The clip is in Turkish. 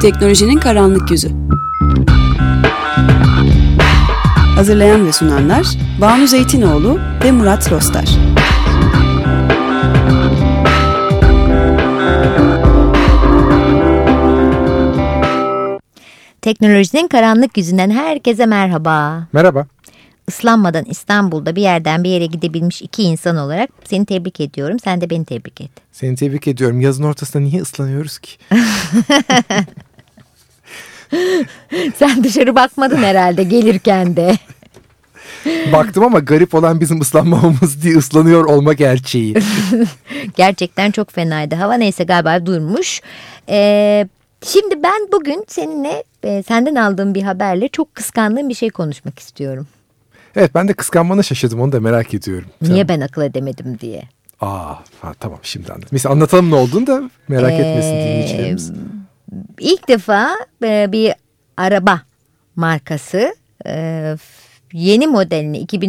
Teknolojinin karanlık yüzü. Hazırlayan ve sunanlar Banu Zeytinoğlu ve Murat Rostar. Teknolojinin karanlık yüzünden herkese merhaba. Merhaba. Islanmadan İstanbul'da bir yerden bir yere gidebilmiş iki insan olarak seni tebrik ediyorum. Sen de beni tebrik et. Seni tebrik ediyorum. Yazın ortasında niye ıslanıyoruz ki? Sen dışarı bakmadın herhalde gelirken de. Baktım ama garip olan bizim ıslanmamamız değil ıslanıyor olma gerçeği. Gerçekten çok fenaydı. Hava neyse galiba durmuş. Ee, şimdi ben bugün seninle e, senden aldığım bir haberle çok kıskandığım bir şey konuşmak istiyorum. Evet ben de kıskanmana şaşırdım onu da merak ediyorum. Sen- Niye ben akıl edemedim diye. Aa ha, tamam şimdi anladım. Mesela anlatalım ne olduğunu da merak etmesin Ee, dinleyicilerimiz. İlk defa bir araba markası yeni modelini 2000